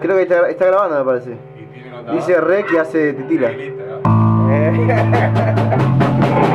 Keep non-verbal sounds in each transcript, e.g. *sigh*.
Creo que está, está grabando, me parece. Y tiene nota. Dice rec y hace titila. *laughs*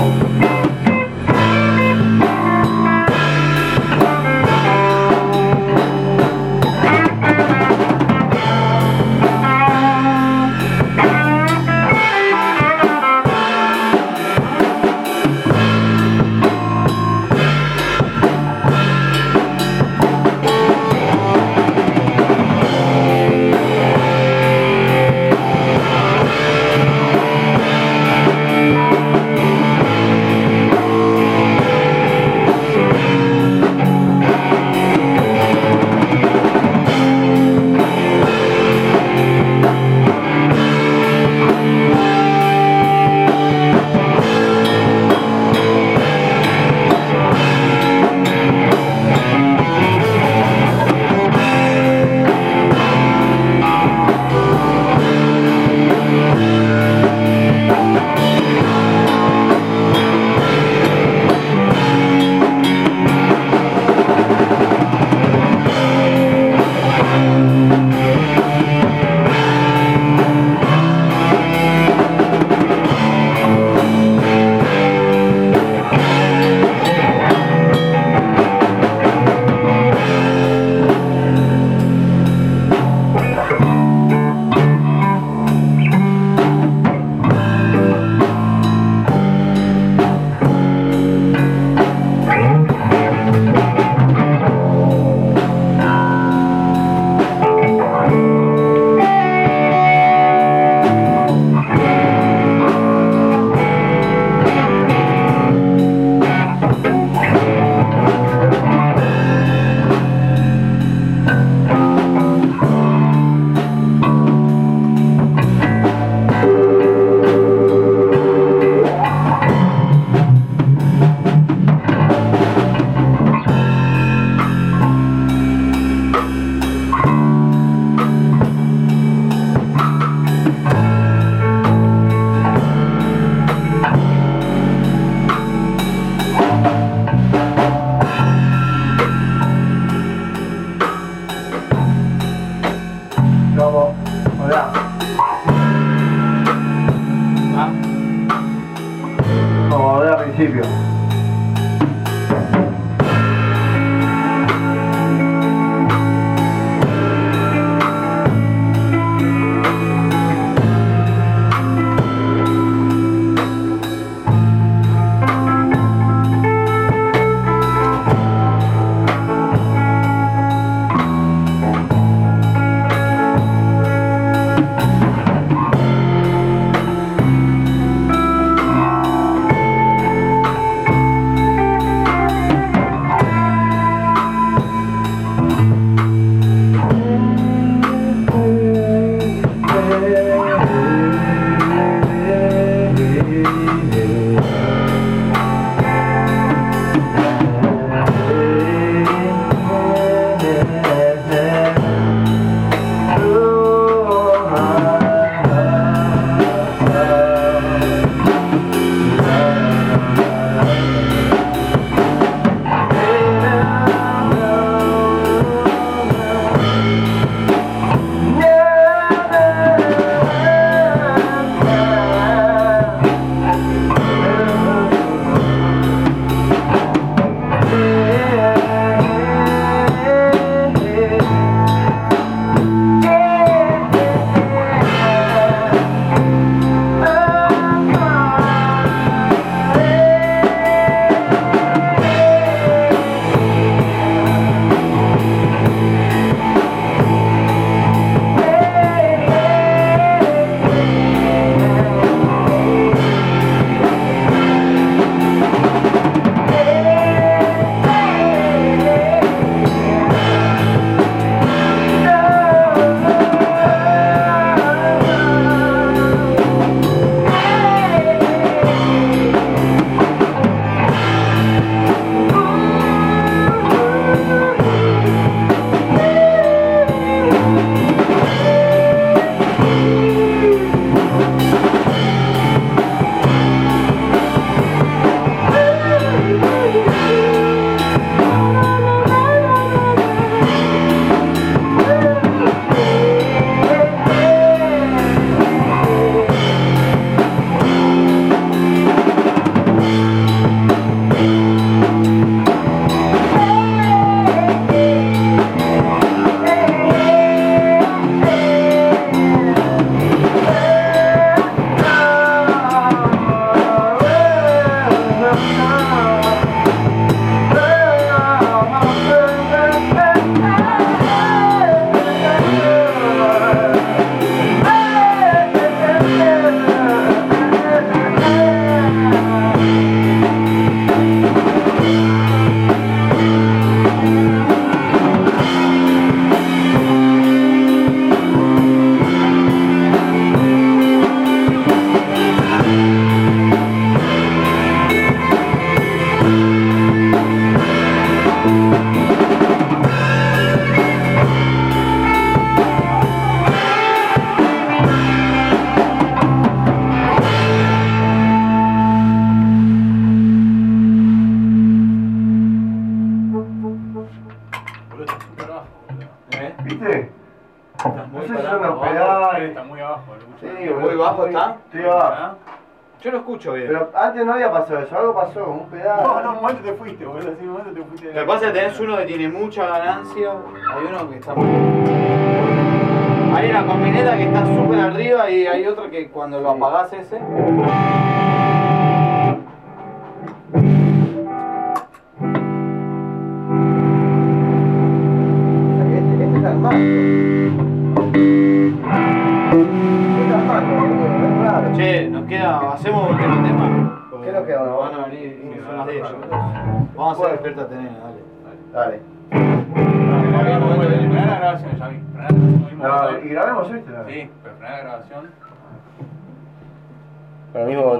home. Sí, ¿Muy boludo, bajo está? Estoy abajo. Yo lo escucho bien. Pero antes no había pasado eso, algo pasó, un pedal. No, no, un momento te fuiste, boludo. Sí, un momento te fuiste. Lo que pasa es que tenés uno que tiene mucha ganancia, hay uno que está muy... Hay una combineta que está súper arriba y hay otro que cuando lo apagás ese... Este, este está al ¿Hacemos último tema? ¿Qué nos queda? Van a venir, son las 10 yo creo. Vamos a hacer despierta Tenena, dale. Dale. Frená la grabación, ya vi. Frená la grabación. No, y grabemos este, ¿no? Sí, pero frená la grabación. Con el mismo botón.